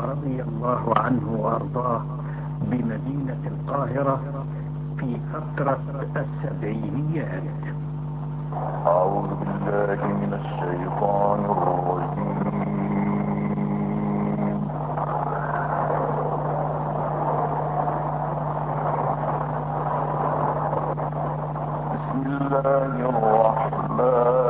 رضي الله عنه وأرضاه بمدينة القاهرة في فترة السبعينيات. أعوذ بالله من الشيطان الرجيم. بسم الله الرحمن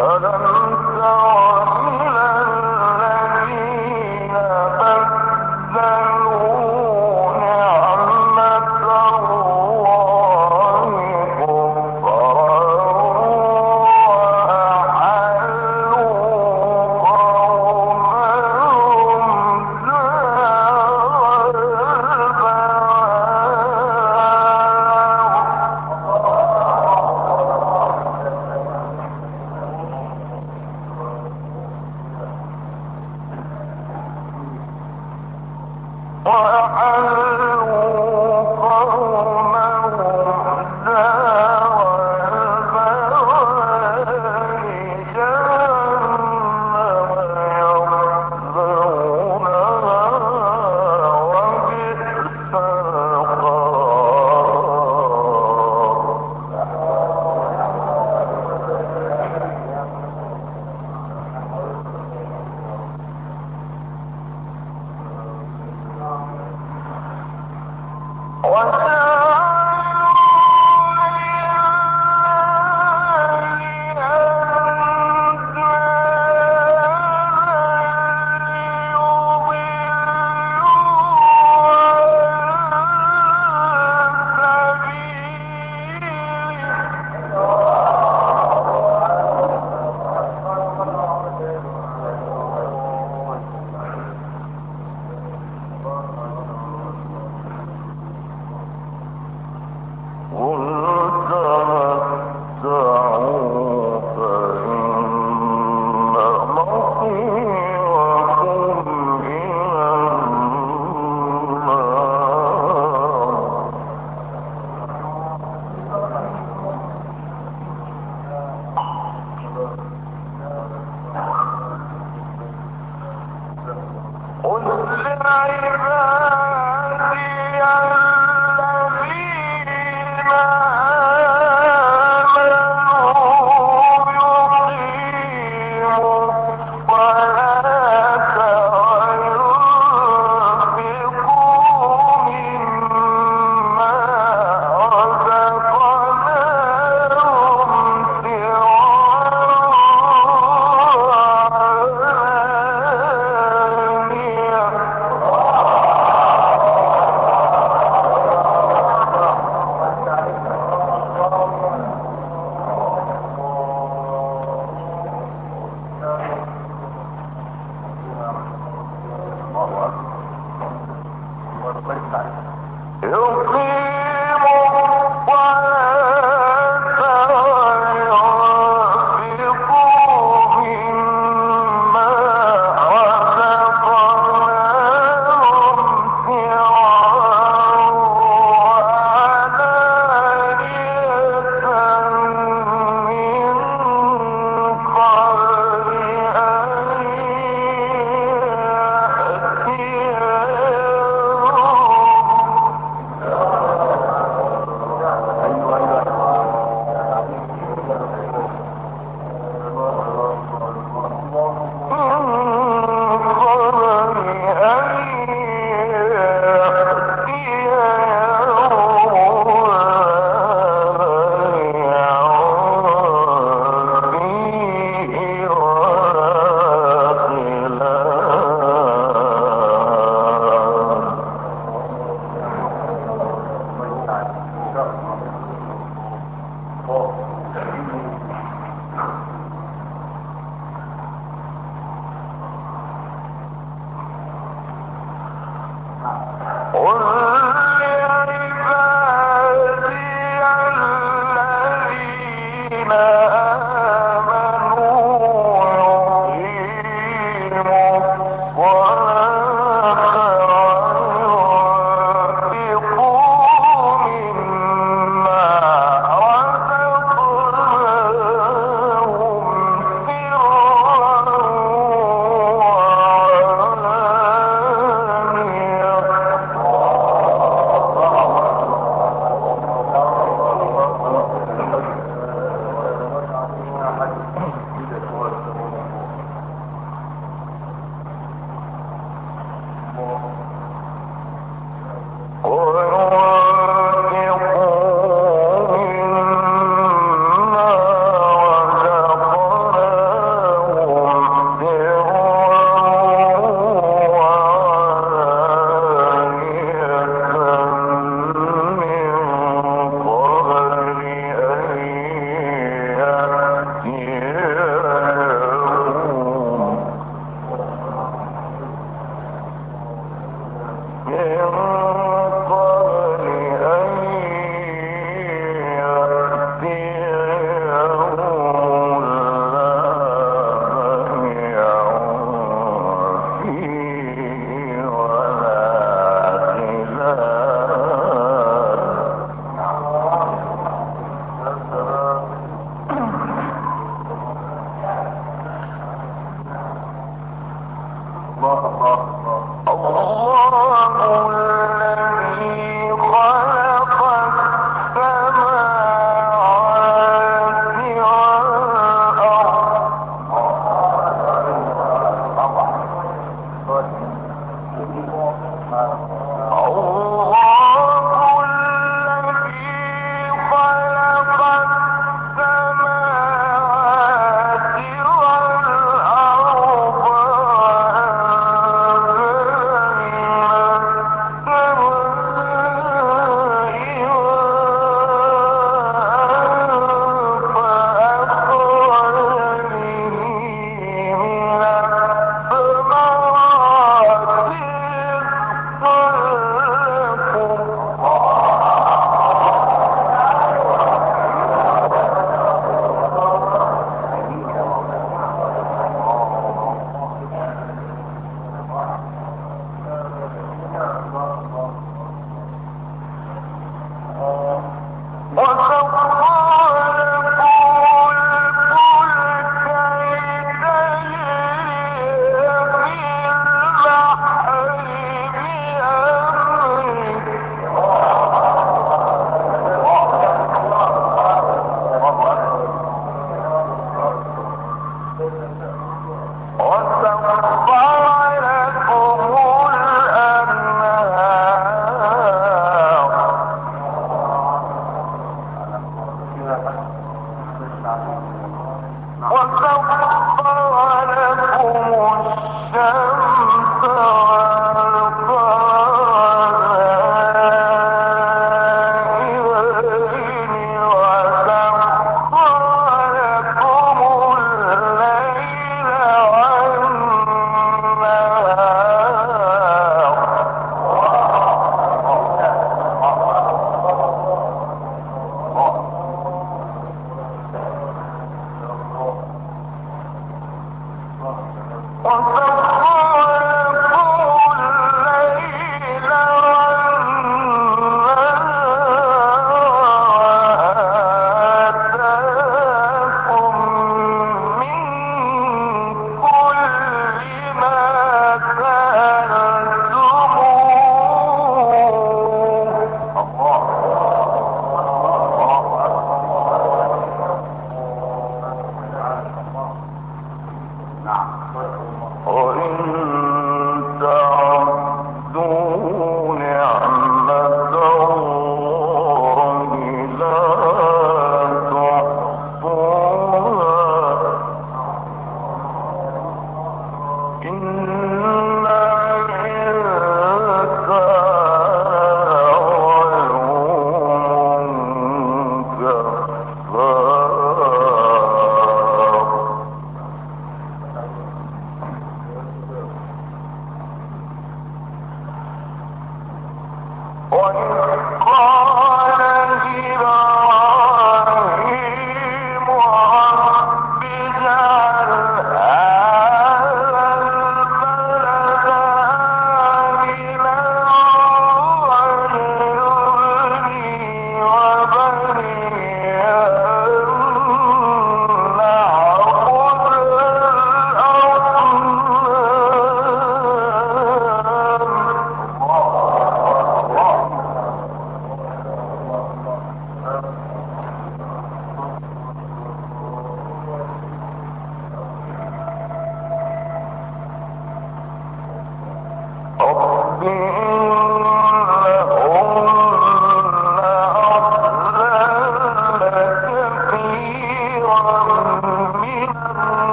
Hello, Or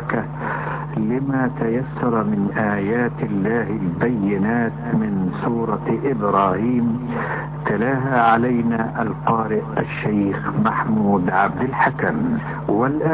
المباركة لما تيسر من آيات الله البينات من سورة إبراهيم تلاها علينا القارئ الشيخ محمود عبد الحكم. والآن